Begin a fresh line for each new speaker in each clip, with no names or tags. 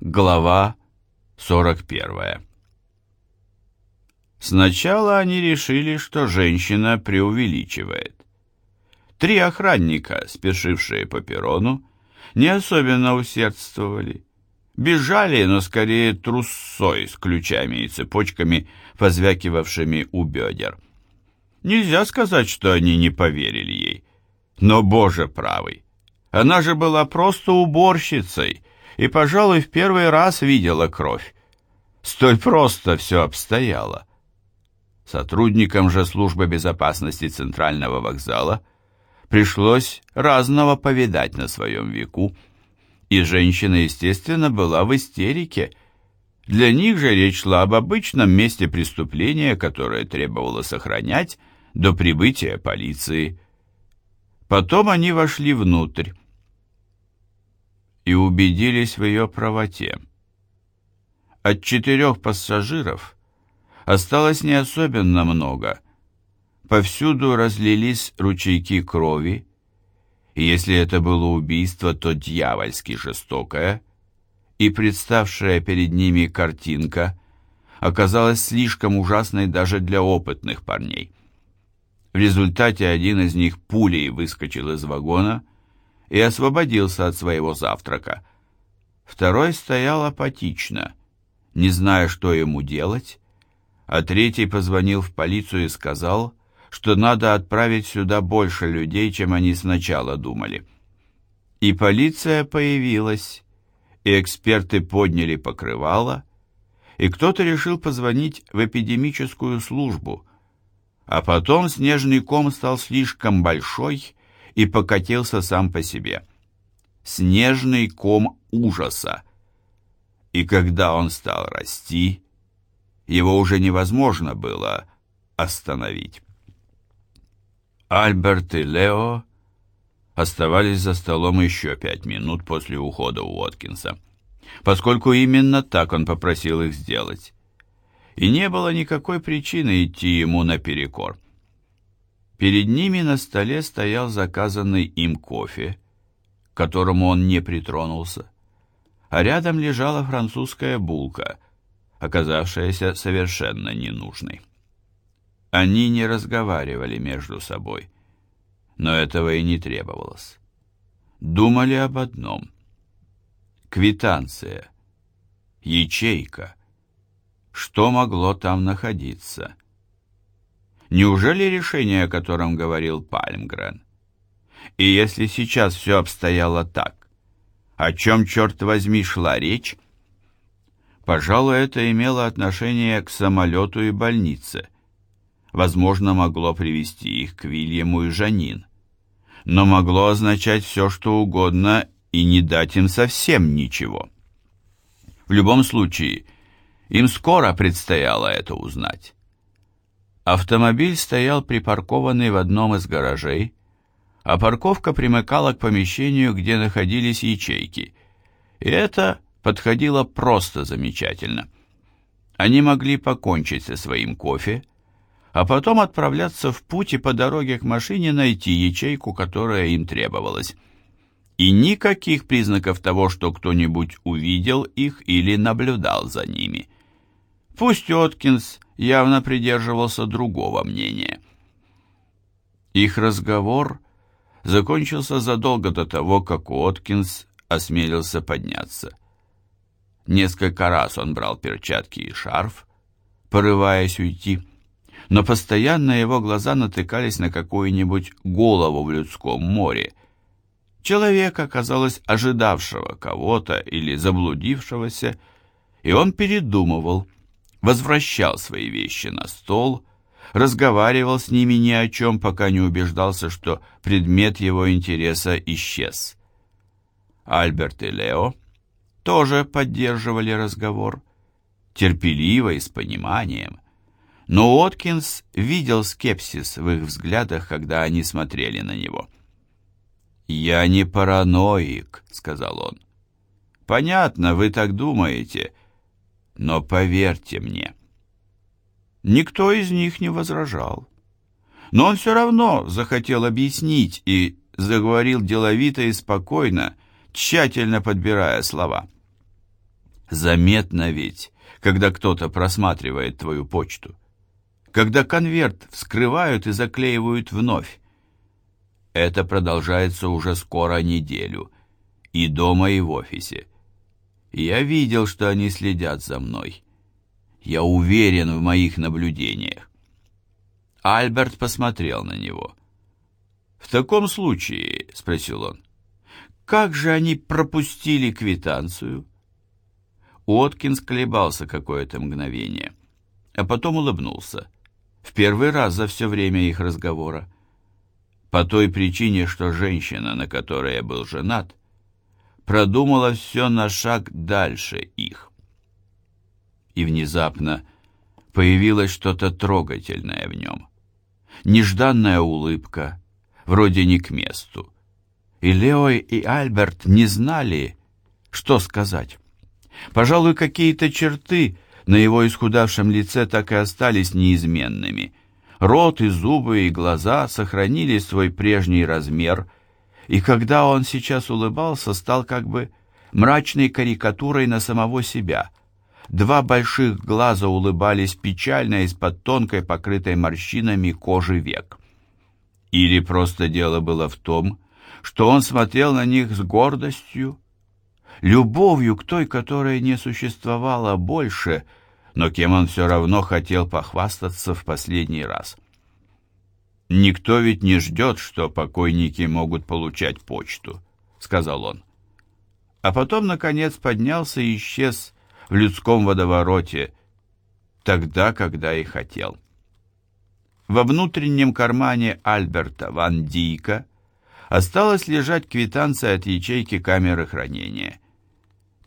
Глава 41 Сначала они решили, что женщина преувеличивает. Три охранника, спешившие по перрону, не особенно усердствовали. Бежали, но скорее трусой с ключами и цепочками, позвякивавшими у бедер. Нельзя сказать, что они не поверили ей. Но, боже правый, она же была просто уборщицей и, пожалуй, в первый раз видела кровь. Столь просто все обстояло. Сотрудникам же службы безопасности Центрального вокзала пришлось разного повидать на своем веку, и женщина, естественно, была в истерике. Для них же речь шла об обычном месте преступления, которое требовало сохранять до прибытия полиции. Потом они вошли внутрь и убедились в ее правоте. От четырех пассажиров осталось не особенно много. Повсюду разлились ручейки крови, и если это было убийство, то дьявольски жестокое, и представшая перед ними картинка оказалась слишком ужасной даже для опытных парней. В результате один из них пулей выскочил из вагона и освободился от своего завтрака. Второй стоял апатично, не зная, что ему делать, а третий позвонил в полицию и сказал, что надо отправить сюда больше людей, чем они сначала думали. И полиция появилась, и эксперты подняли покрывало, и кто-то решил позвонить в эпидемическую службу, а потом снежный ком стал слишком большой и покатился сам по себе. Снежный ком ужаса. И когда он стал расти, его уже невозможно было остановить. Альберт и Лео оставались за столом еще пять минут после ухода Уоткинса, поскольку именно так он попросил их сделать. И не было никакой причины идти ему наперекор. Перед ними на столе стоял заказанный им кофе, к которому он не притронулся, а рядом лежала французская булка — оказавшаяся совершенно ненужной. Они не разговаривали между собой, но этого и не требовалось. Думали об одном. Квитанция. Ячейка. Что могло там находиться? Неужели решение, о котором говорил Пальмгрен? И если сейчас все обстояло так, о чем, черт возьми, шла речь, Пожалуй, это имело отношение к самолету и больнице. Возможно, могло привести их к Вильяму и Жанин. Но могло означать все, что угодно, и не дать им совсем ничего. В любом случае, им скоро предстояло это узнать. Автомобиль стоял припаркованный в одном из гаражей, а парковка примыкала к помещению, где находились ячейки. И это подходило просто замечательно. Они могли покончить со своим кофе, а потом отправляться в путь и по дороге к машине найти ячейку, которая им требовалась. И никаких признаков того, что кто-нибудь увидел их или наблюдал за ними. Пусть Откинс явно придерживался другого мнения. Их разговор закончился задолго до того, как Откинс осмелился подняться. Несколько раз он брал перчатки и шарф, порываясь уйти, но постоянно его глаза натыкались на какую-нибудь голову в людском море. Человека, казалось, ожидавшего кого-то или заблудившегося, и он передумывал, возвращал свои вещи на стол, разговаривал с ними ни о чем, пока не убеждался, что предмет его интереса исчез. Альберт и Лео тоже поддерживали разговор, терпеливо и с пониманием. Но Откинс видел скепсис в их взглядах, когда они смотрели на него. «Я не параноик», — сказал он. «Понятно, вы так думаете, но поверьте мне». Никто из них не возражал. Но он все равно захотел объяснить и заговорил деловито и спокойно, тщательно подбирая слова. Заметно ведь, когда кто-то просматривает твою почту. Когда конверт вскрывают и заклеивают вновь. Это продолжается уже скоро неделю. И дома, и в офисе. Я видел, что они следят за мной. Я уверен в моих наблюдениях. Альберт посмотрел на него. «В таком случае», — спросил он, — «как же они пропустили квитанцию?» Уоткинс колебался какое-то мгновение, а потом улыбнулся. В первый раз за все время их разговора. По той причине, что женщина, на которой я был женат, продумала все на шаг дальше их. И внезапно появилось что-то трогательное в нем. Нежданная улыбка, вроде не к месту. И Лео и Альберт не знали, что сказать. Пожалуй, какие-то черты на его исхудавшем лице так и остались неизменными. Рот и зубы и глаза сохранили свой прежний размер, и когда он сейчас улыбался, стал как бы мрачной карикатурой на самого себя. Два больших глаза улыбались печально из-под тонкой, покрытой морщинами кожи век. Или просто дело было в том, что он смотрел на них с гордостью, любовью к той, которая не существовала больше, но кем он все равно хотел похвастаться в последний раз. «Никто ведь не ждет, что покойники могут получать почту», — сказал он. А потом, наконец, поднялся и исчез в людском водовороте, тогда, когда и хотел. Во внутреннем кармане Альберта Ван Дийка осталась лежать квитанция от ячейки камеры хранения —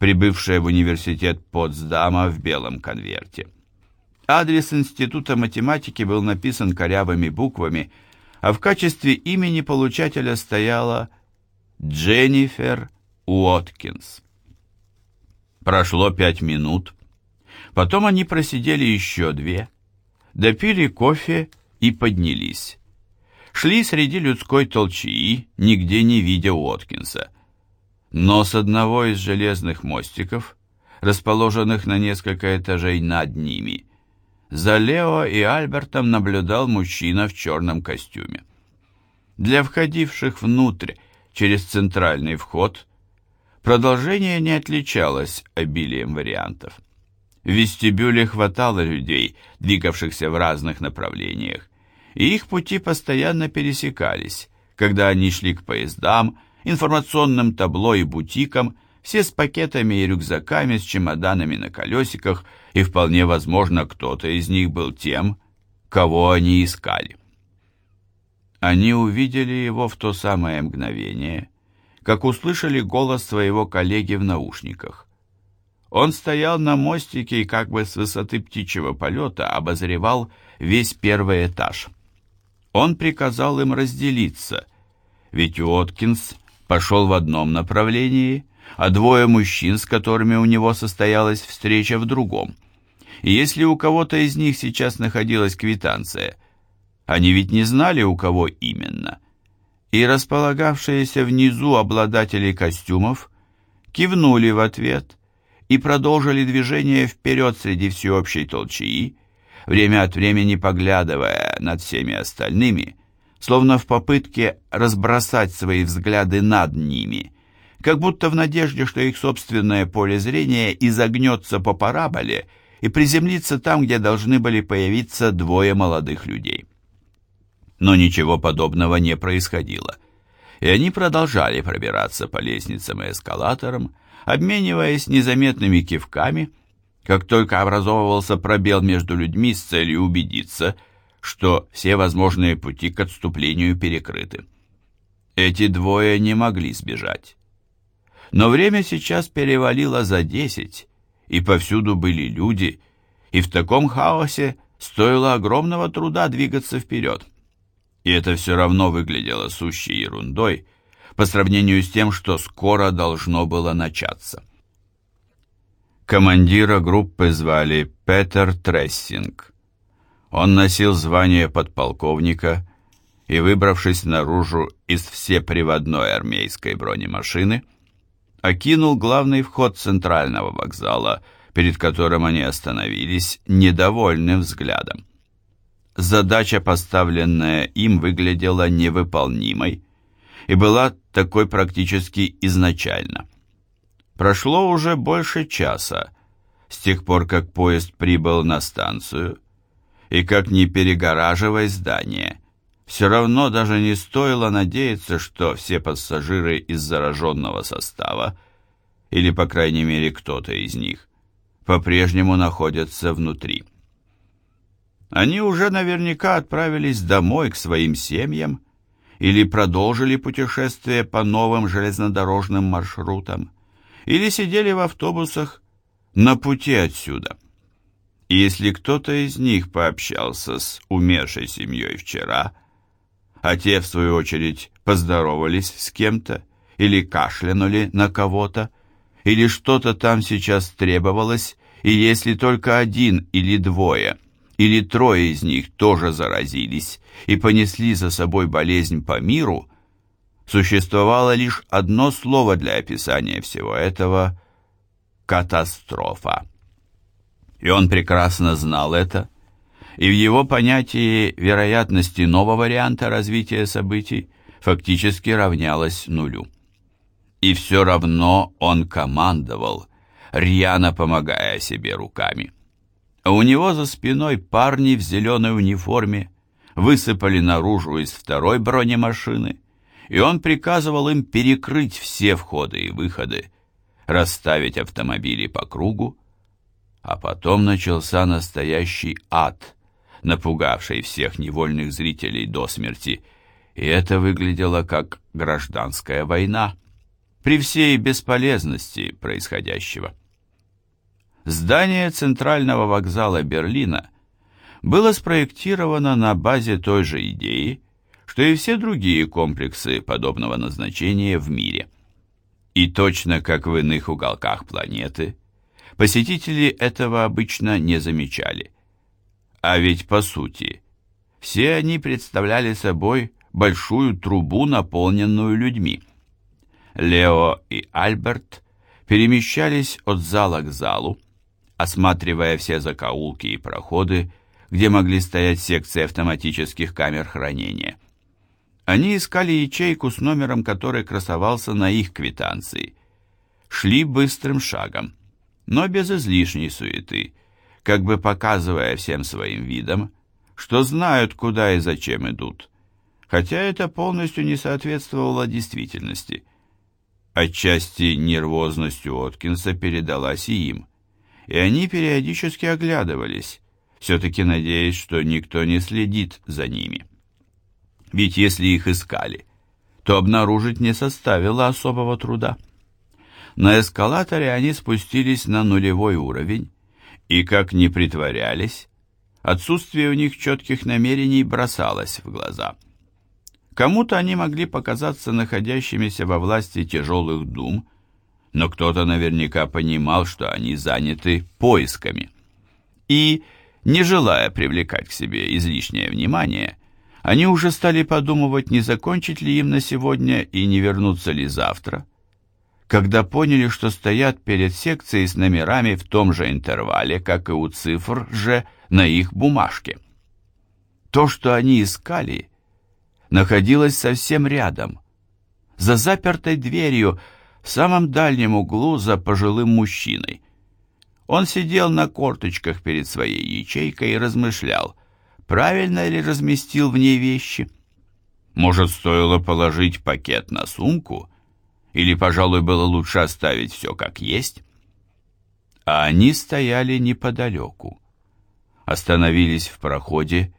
прибывшая в университет Потсдама в белом конверте. Адрес Института математики был написан корявыми буквами, а в качестве имени получателя стояла Дженнифер Уоткинс. Прошло пять минут. Потом они просидели еще две, допили кофе и поднялись. Шли среди людской толчии, нигде не видя Уоткинса – но с одного из железных мостиков, расположенных на несколько этажей над ними, за Лео и Альбертом наблюдал мужчина в черном костюме. Для входивших внутрь через центральный вход продолжение не отличалось обилием вариантов. В вестибюле хватало людей, двигавшихся в разных направлениях, и их пути постоянно пересекались, когда они шли к поездам, информационным табло и бутикам, все с пакетами и рюкзаками, с чемоданами на колесиках, и вполне возможно, кто-то из них был тем, кого они искали. Они увидели его в то самое мгновение, как услышали голос своего коллеги в наушниках. Он стоял на мостике и как бы с высоты птичьего полета обозревал весь первый этаж. Он приказал им разделиться, ведь Уоткинс пошел в одном направлении, а двое мужчин, с которыми у него состоялась встреча, в другом. И если у кого-то из них сейчас находилась квитанция, они ведь не знали, у кого именно. И располагавшиеся внизу обладатели костюмов кивнули в ответ и продолжили движение вперед среди всеобщей толчии, время от времени поглядывая над всеми остальными – словно в попытке разбросать свои взгляды над ними, как будто в надежде, что их собственное поле зрения изогнется по параболе и приземлится там, где должны были появиться двое молодых людей. Но ничего подобного не происходило, и они продолжали пробираться по лестницам и эскалаторам, обмениваясь незаметными кивками, как только образовывался пробел между людьми с целью убедиться – что все возможные пути к отступлению перекрыты. Эти двое не могли сбежать. Но время сейчас перевалило за десять, и повсюду были люди, и в таком хаосе стоило огромного труда двигаться вперед. И это все равно выглядело сущей ерундой по сравнению с тем, что скоро должно было начаться. Командира группы звали Петер Трессинг. Он носил звание подполковника и, выбравшись наружу из всеприводной армейской бронемашины, окинул главный вход центрального вокзала, перед которым они остановились, недовольным взглядом. Задача, поставленная им, выглядела невыполнимой и была такой практически изначально. Прошло уже больше часа с тех пор, как поезд прибыл на станцию, и как ни перегораживай здание, все равно даже не стоило надеяться, что все пассажиры из зараженного состава, или, по крайней мере, кто-то из них, по-прежнему находятся внутри. Они уже наверняка отправились домой к своим семьям или продолжили путешествие по новым железнодорожным маршрутам, или сидели в автобусах на пути отсюда. И если кто-то из них пообщался с умершей семьей вчера, а те, в свою очередь, поздоровались с кем-то или кашлянули на кого-то, или что-то там сейчас требовалось, и если только один или двое, или трое из них тоже заразились и понесли за собой болезнь по миру, существовало лишь одно слово для описания всего этого – катастрофа. И он прекрасно знал это – и в его понятии вероятности нового варианта развития событий фактически равнялась нулю. И все равно он командовал, рьяно помогая себе руками. А у него за спиной парни в зеленой униформе высыпали наружу из второй бронемашины, и он приказывал им перекрыть все входы и выходы, расставить автомобили по кругу, а потом начался настоящий ад – напугавшей всех невольных зрителей до смерти, и это выглядело как гражданская война при всей бесполезности происходящего. Здание центрального вокзала Берлина было спроектировано на базе той же идеи, что и все другие комплексы подобного назначения в мире. И точно как в иных уголках планеты, посетители этого обычно не замечали – а ведь по сути, все они представляли собой большую трубу, наполненную людьми. Лео и Альберт перемещались от зала к залу, осматривая все закоулки и проходы, где могли стоять секции автоматических камер хранения. Они искали ячейку с номером, который красовался на их квитанции. Шли быстрым шагом, но без излишней суеты, как бы показывая всем своим видом, что знают, куда и зачем идут, хотя это полностью не соответствовало действительности. Отчасти нервозностью Откинса передалась и им, и они периодически оглядывались, все-таки надеясь, что никто не следит за ними. Ведь если их искали, то обнаружить не составило особого труда. На эскалаторе они спустились на нулевой уровень, и как ни притворялись, отсутствие у них четких намерений бросалось в глаза. Кому-то они могли показаться находящимися во власти тяжелых дум, но кто-то наверняка понимал, что они заняты поисками. И, не желая привлекать к себе излишнее внимание, они уже стали подумывать, не закончить ли им на сегодня и не вернуться ли завтра когда поняли, что стоят перед секцией с номерами в том же интервале, как и у цифр же на их бумажке. То, что они искали, находилось совсем рядом, за запертой дверью, в самом дальнем углу за пожилым мужчиной. Он сидел на корточках перед своей ячейкой и размышлял, правильно ли разместил в ней вещи. Может, стоило положить пакет на сумку или, пожалуй, было лучше оставить все как есть? А они стояли неподалеку, остановились в проходе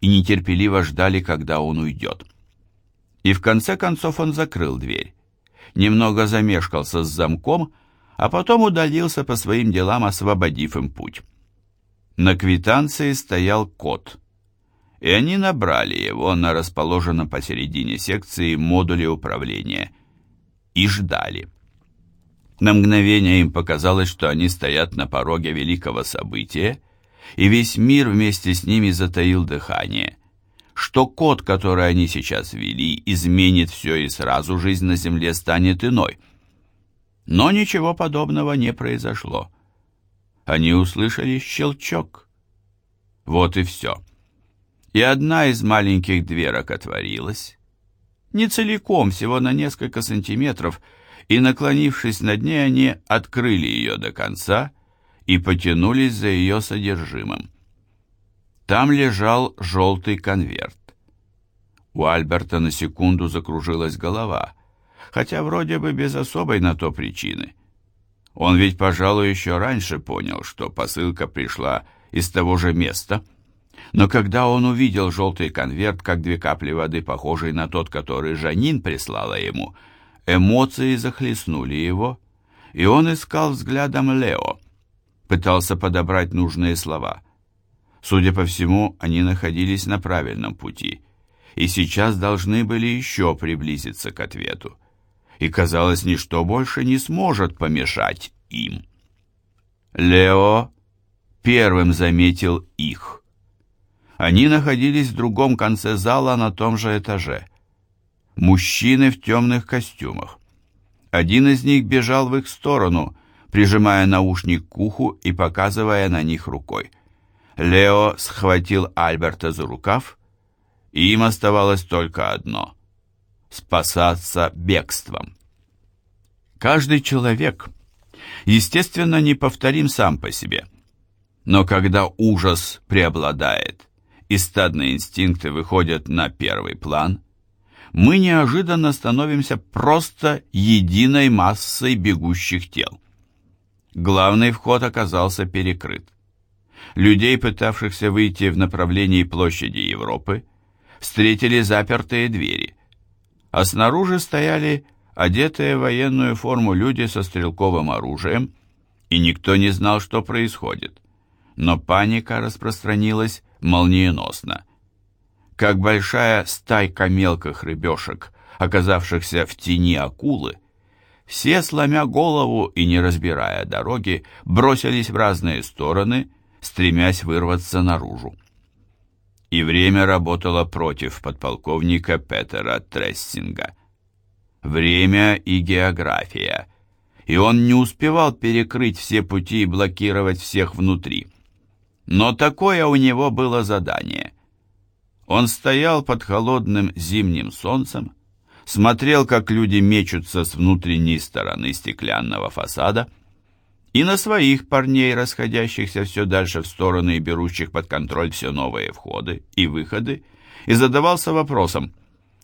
и нетерпеливо ждали, когда он уйдет. И в конце концов он закрыл дверь, немного замешкался с замком, а потом удалился по своим делам, освободив им путь. На квитанции стоял код, и они набрали его на расположенном посередине секции модуле управления – и ждали. На мгновение им показалось, что они стоят на пороге великого события, и весь мир вместе с ними затаил дыхание, что код, который они сейчас ввели, изменит все и сразу жизнь на земле станет иной. Но ничего подобного не произошло. Они услышали щелчок. Вот и все. И одна из маленьких дверок отворилась. Не целиком, всего на несколько сантиметров, и, наклонившись над ней, они открыли ее до конца и потянулись за ее содержимым. Там лежал желтый конверт. У Альберта на секунду закружилась голова, хотя вроде бы без особой на то причины. Он ведь, пожалуй, еще раньше понял, что посылка пришла из того же места. Но когда он увидел желтый конверт, как две капли воды, похожий на тот, который Жанин прислала ему, эмоции захлестнули его, и он искал взглядом Лео, пытался подобрать нужные слова. Судя по всему, они находились на правильном пути, и сейчас должны были еще приблизиться к ответу и, казалось, ничто больше не сможет помешать им. Лео первым заметил их. Они находились в другом конце зала на том же этаже. Мужчины в темных костюмах. Один из них бежал в их сторону, прижимая наушник к уху и показывая на них рукой. Лео схватил Альберта за рукав, и им оставалось только одно — спасаться бегством. Каждый человек, естественно, неповторим сам по себе. Но когда ужас преобладает и стадные инстинкты выходят на первый план, мы неожиданно становимся просто единой массой бегущих тел. Главный вход оказался перекрыт. Людей, пытавшихся выйти в направлении площади Европы, встретили запертые двери, а снаружи стояли одетые в военную форму люди со стрелковым оружием, и никто не знал, что происходит. Но паника распространилась молниеносно. Как большая стайка мелких рыбешек, оказавшихся в тени акулы, все, сломя голову и не разбирая дороги, бросились в разные стороны, стремясь вырваться наружу. И время работало против подполковника Петера Трессинга время и география, и он не успевал перекрыть все пути и блокировать всех внутри. Но такое у него было задание. Он стоял под холодным зимним солнцем, смотрел, как люди мечутся с внутренней стороны стеклянного фасада, и на своих парней, расходящихся все дальше в стороны и берущих под контроль все новые входы и выходы, и задавался вопросом,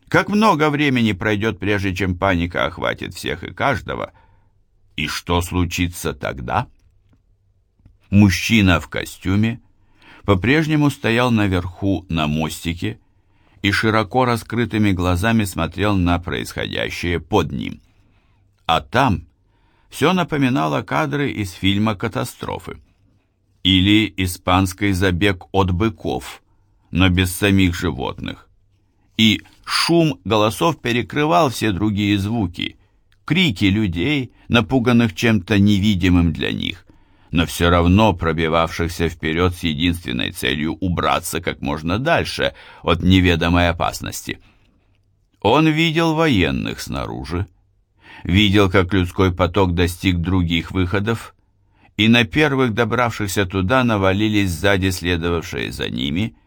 как много времени пройдет, прежде чем паника охватит всех и каждого? И что случится тогда? Мужчина в костюме по-прежнему стоял наверху на мостике и широко раскрытыми глазами смотрел на происходящее под ним. А там все напоминало кадры из фильма «Катастрофы» или «Испанский забег от быков», но без самих животных и шум голосов перекрывал все другие звуки, крики людей, напуганных чем-то невидимым для них, но все равно пробивавшихся вперед с единственной целью убраться как можно дальше от неведомой опасности. Он видел военных снаружи, видел, как людской поток достиг других выходов, и на первых добравшихся туда навалились сзади следовавшие за ними –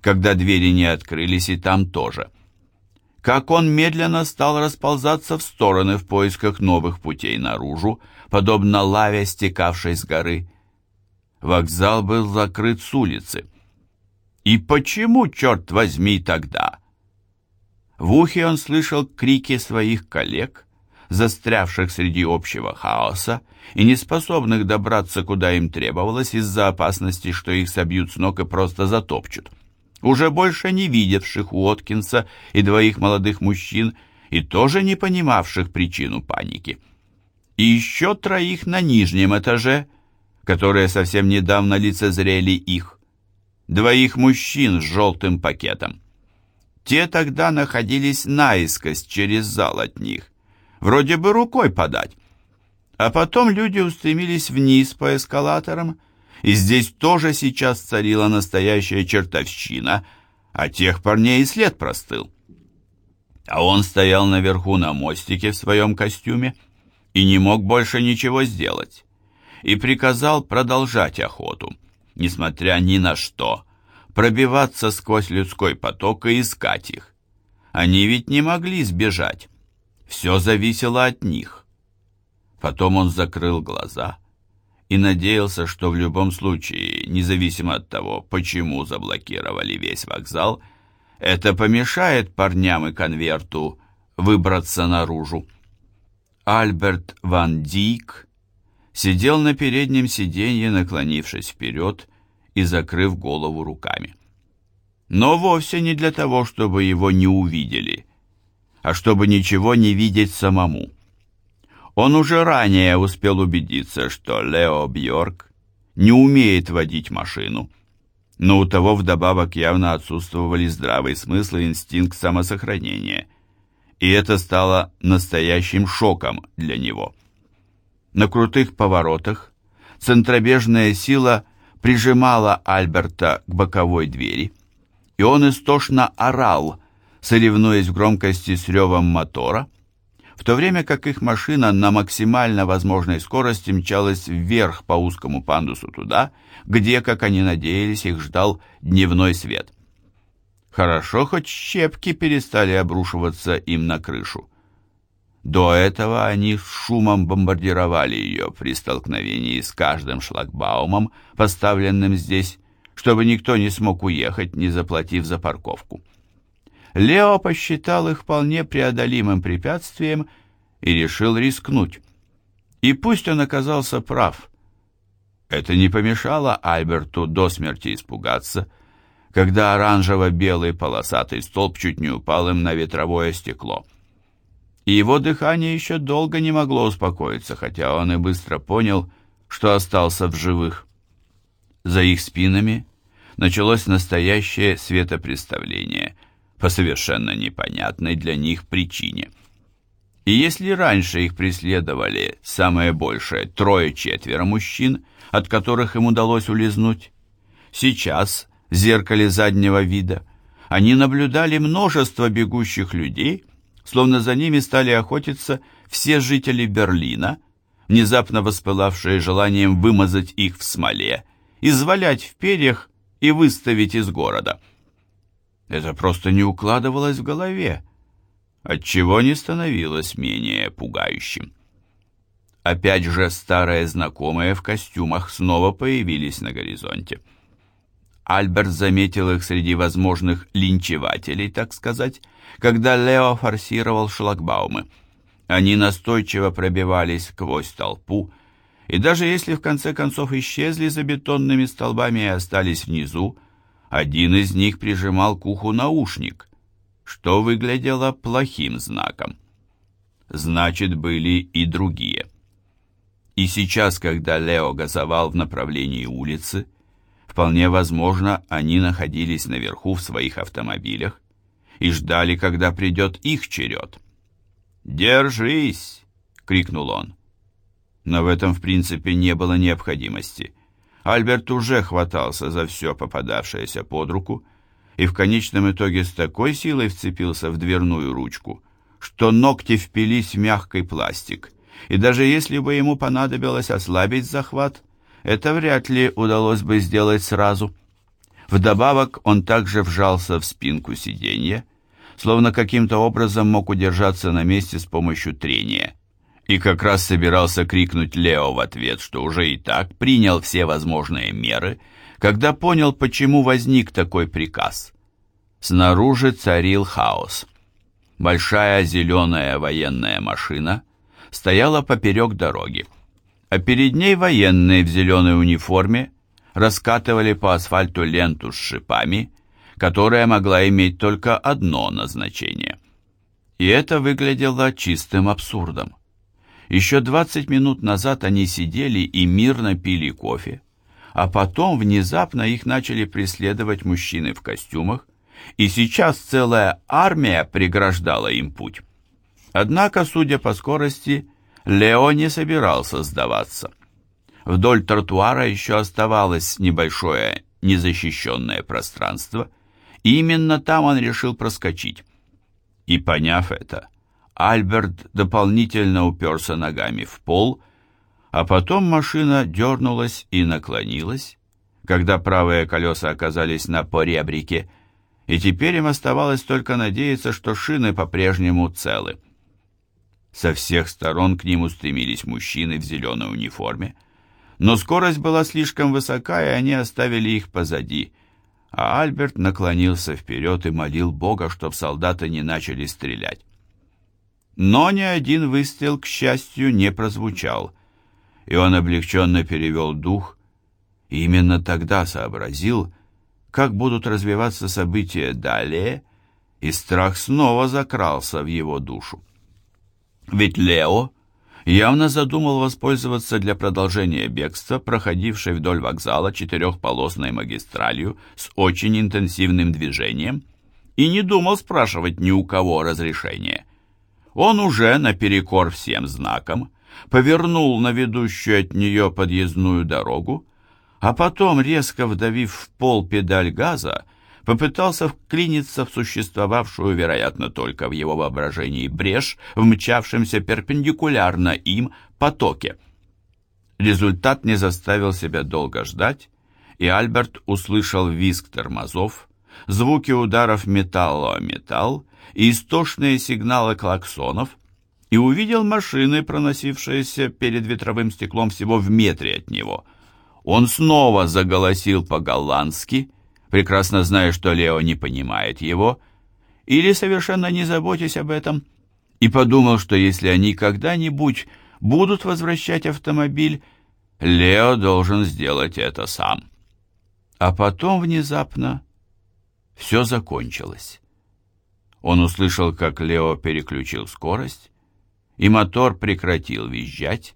когда двери не открылись и там тоже. Как он медленно стал расползаться в стороны в поисках новых путей наружу, подобно лаве, стекавшей с горы. Вокзал был закрыт с улицы. И почему, черт возьми, тогда? В ухе он слышал крики своих коллег, застрявших среди общего хаоса и неспособных добраться, куда им требовалось, из-за опасности, что их собьют с ног и просто затопчут уже больше не видевших Уоткинса и двоих молодых мужчин, и тоже не понимавших причину паники. И еще троих на нижнем этаже, которые совсем недавно лицезрели их. Двоих мужчин с желтым пакетом. Те тогда находились наискось через зал от них, вроде бы рукой подать. А потом люди устремились вниз по эскалаторам, и здесь тоже сейчас царила настоящая чертовщина, а тех парней и след простыл. А он стоял наверху на мостике в своем костюме и не мог больше ничего сделать, и приказал продолжать охоту, несмотря ни на что, пробиваться сквозь людской поток и искать их. Они ведь не могли сбежать. Все зависело от них. Потом он закрыл глаза и надеялся, что в любом случае, независимо от того, почему заблокировали весь вокзал, это помешает парням и конверту выбраться наружу. Альберт Ван Дик сидел на переднем сиденье, наклонившись вперед и закрыв голову руками. Но вовсе не для того, чтобы его не увидели, а чтобы ничего не видеть самому. Он уже ранее успел убедиться, что Лео Бьорк не умеет водить машину, но у того вдобавок явно отсутствовали здравый смысл и инстинкт самосохранения – и это стало настоящим шоком для него. На крутых поворотах центробежная сила прижимала Альберта к боковой двери, и он истошно орал, соревнуясь в громкости с ревом мотора, в то время как их машина на максимально возможной скорости мчалась вверх по узкому пандусу туда, где, как они надеялись, их ждал дневной свет. Хорошо, хоть щепки перестали обрушиваться им на крышу. До этого они с шумом бомбардировали ее при столкновении с каждым шлагбаумом, поставленным здесь, чтобы никто не смог уехать, не заплатив за парковку. Лео посчитал их вполне преодолимым препятствием и решил рискнуть. И пусть он оказался прав. Это не помешало Альберту до смерти испугаться, когда оранжево-белый полосатый столб чуть не упал им на ветровое стекло. И его дыхание еще долго не могло успокоиться, хотя он и быстро понял, что остался в живых. За их спинами началось настоящее светопреставление по совершенно непонятной для них причине. И если раньше их преследовали самое большее трое-четверо мужчин, от которых им удалось улизнуть, сейчас в зеркале заднего вида, они наблюдали множество бегущих людей, словно за ними стали охотиться все жители Берлина, внезапно воспылавшие желанием вымазать их в смоле, извалять в перьях и выставить из города. Это просто не укладывалось в голове, отчего не становилось менее пугающим. Опять же старые знакомые в костюмах снова появились на горизонте. Альберт заметил их среди возможных линчевателей, так сказать, когда Лео форсировал шлагбаумы. Они настойчиво пробивались сквозь толпу, и даже если в конце концов исчезли за бетонными столбами и остались внизу, один из них прижимал к уху наушник, что выглядело плохим знаком. Значит, были и другие. И сейчас, когда Лео газовал в направлении улицы, Вполне возможно, они находились наверху в своих автомобилях и ждали, когда придет их черед. «Держись!» — крикнул он. Но в этом, в принципе, не было необходимости. Альберт уже хватался за все попадавшееся под руку и в конечном итоге с такой силой вцепился в дверную ручку, что ногти впились в мягкий пластик, и даже если бы ему понадобилось ослабить захват, это вряд ли удалось бы сделать сразу. Вдобавок он также вжался в спинку сиденья, словно каким-то образом мог удержаться на месте с помощью трения. И как раз собирался крикнуть Лео в ответ, что уже и так принял все возможные меры, когда понял, почему возник такой приказ. Снаружи царил хаос. Большая зеленая военная машина стояла поперек дороги а перед ней военные в зеленой униформе раскатывали по асфальту ленту с шипами, которая могла иметь только одно назначение. И это выглядело чистым абсурдом. Еще 20 минут назад они сидели и мирно пили кофе, а потом внезапно их начали преследовать мужчины в костюмах, и сейчас целая армия преграждала им путь. Однако, судя по скорости, Лео не собирался сдаваться. Вдоль тротуара еще оставалось небольшое незащищенное пространство, и именно там он решил проскочить. И поняв это, Альберт дополнительно уперся ногами в пол, а потом машина дернулась и наклонилась, когда правые колеса оказались на поребрике, и теперь им оставалось только надеяться, что шины по-прежнему целы. Со всех сторон к ним устремились мужчины в зеленой униформе, но скорость была слишком высока, и они оставили их позади, а Альберт наклонился вперед и молил Бога, чтоб солдаты не начали стрелять. Но ни один выстрел, к счастью, не прозвучал, и он облегченно перевел дух, и именно тогда сообразил, как будут развиваться события далее, и страх снова закрался в его душу. Ведь Лео явно задумал воспользоваться для продолжения бегства, проходившей вдоль вокзала четырехполосной магистралью с очень интенсивным движением, и не думал спрашивать ни у кого разрешения. Он уже, наперекор всем знакам, повернул на ведущую от нее подъездную дорогу, а потом, резко вдавив в пол педаль газа, попытался вклиниться в существовавшую, вероятно, только в его воображении брешь в мчавшемся перпендикулярно им потоке. Результат не заставил себя долго ждать, и Альберт услышал визг тормозов, звуки ударов металла о металл и истошные сигналы клаксонов, и увидел машины, проносившиеся перед ветровым стеклом всего в метре от него. Он снова заголосил по-голландски — прекрасно зная, что Лео не понимает его, или совершенно не заботясь об этом, и подумал, что если они когда-нибудь будут возвращать автомобиль, Лео должен сделать это сам. А потом внезапно все закончилось. Он услышал, как Лео переключил скорость, и мотор прекратил визжать,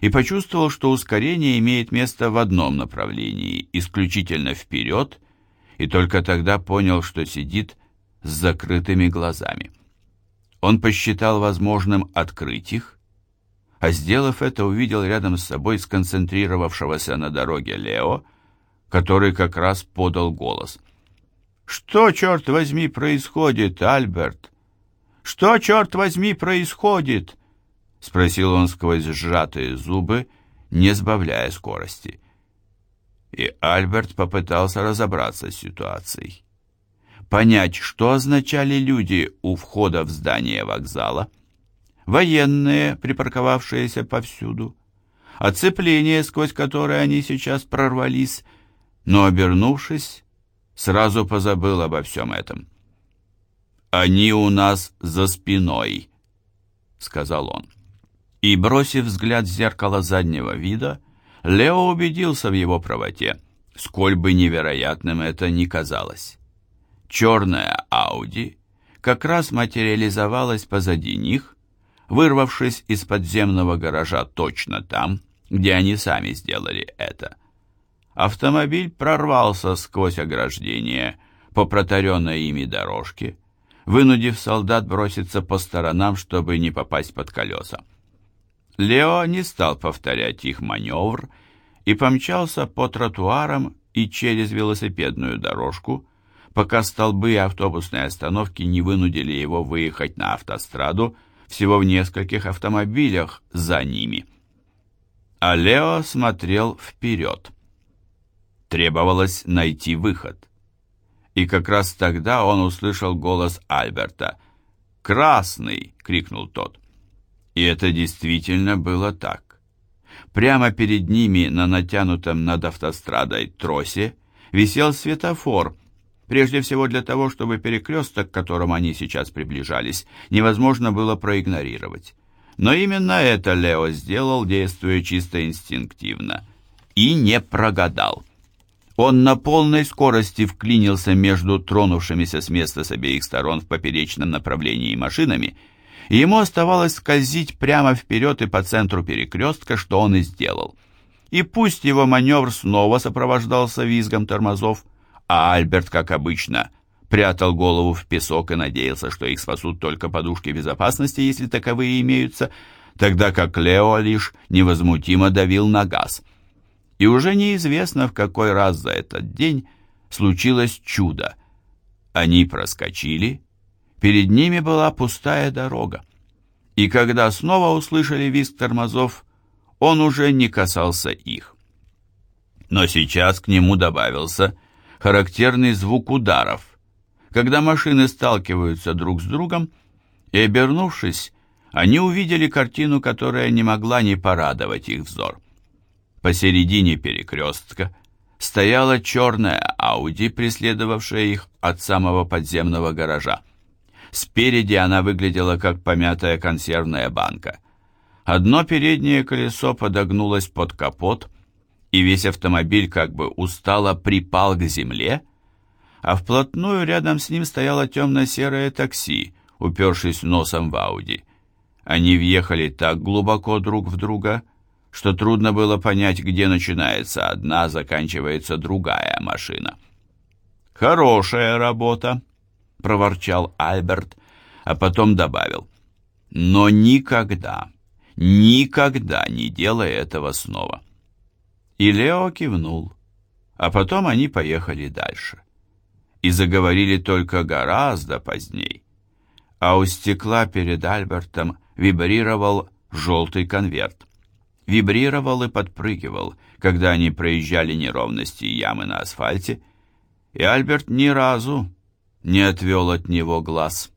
и почувствовал, что ускорение имеет место в одном направлении, исключительно вперед, и только тогда понял, что сидит с закрытыми глазами. Он посчитал возможным открыть их, а сделав это, увидел рядом с собой сконцентрировавшегося на дороге Лео, который как раз подал голос. «Что, черт возьми, происходит, Альберт? Что, черт возьми, происходит?» — спросил он сквозь сжатые зубы, не сбавляя скорости и Альберт попытался разобраться с ситуацией. Понять, что означали люди у входа в здание вокзала, военные, припарковавшиеся повсюду, оцепление, сквозь которое они сейчас прорвались, но, обернувшись, сразу позабыл обо всем этом. «Они у нас за спиной», — сказал он. И, бросив взгляд в зеркало заднего вида, Лео убедился в его правоте, сколь бы невероятным это ни казалось. Черная Ауди как раз материализовалась позади них, вырвавшись из подземного гаража точно там, где они сами сделали это. Автомобиль прорвался сквозь ограждение по протаренной ими дорожке, вынудив солдат броситься по сторонам, чтобы не попасть под колеса. Лео не стал повторять их маневр и помчался по тротуарам и через велосипедную дорожку, пока столбы и автобусные остановки не вынудили его выехать на автостраду всего в нескольких автомобилях за ними. А Лео смотрел вперед. Требовалось найти выход. И как раз тогда он услышал голос Альберта. «Красный!» — крикнул тот. И это действительно было так. Прямо перед ними на натянутом над автострадой тросе висел светофор, прежде всего для того, чтобы перекресток, к которому они сейчас приближались, невозможно было проигнорировать. Но именно это Лео сделал, действуя чисто инстинктивно. И не прогадал. Он на полной скорости вклинился между тронувшимися с места с обеих сторон в поперечном направлении машинами и ему оставалось скользить прямо вперед и по центру перекрестка, что он и сделал. И пусть его маневр снова сопровождался визгом тормозов, а Альберт, как обычно, прятал голову в песок и надеялся, что их спасут только подушки безопасности, если таковые имеются, тогда как Лео лишь невозмутимо давил на газ. И уже неизвестно, в какой раз за этот день случилось чудо. Они проскочили, Перед ними была пустая дорога. И когда снова услышали визг тормозов, он уже не касался их. Но сейчас к нему добавился характерный звук ударов, когда машины сталкиваются друг с другом, и, обернувшись, они увидели картину, которая не могла не порадовать их взор. Посередине перекрестка стояла черная Ауди, преследовавшая их от самого подземного гаража. Спереди она выглядела как помятая консервная банка. Одно переднее колесо подогнулось под капот, и весь автомобиль как бы устало припал к земле, а вплотную рядом с ним стояло темно-серое такси, упершись носом в Ауди. Они въехали так глубоко друг в друга, что трудно было понять, где начинается одна, заканчивается другая машина. «Хорошая работа», — проворчал Альберт, а потом добавил. «Но никогда, никогда не делай этого снова». И Лео кивнул, а потом они поехали дальше. И заговорили только гораздо поздней. А у стекла перед Альбертом вибрировал желтый конверт. Вибрировал и подпрыгивал, когда они проезжали неровности и ямы на асфальте, и Альберт ни разу не отвел от него глаз.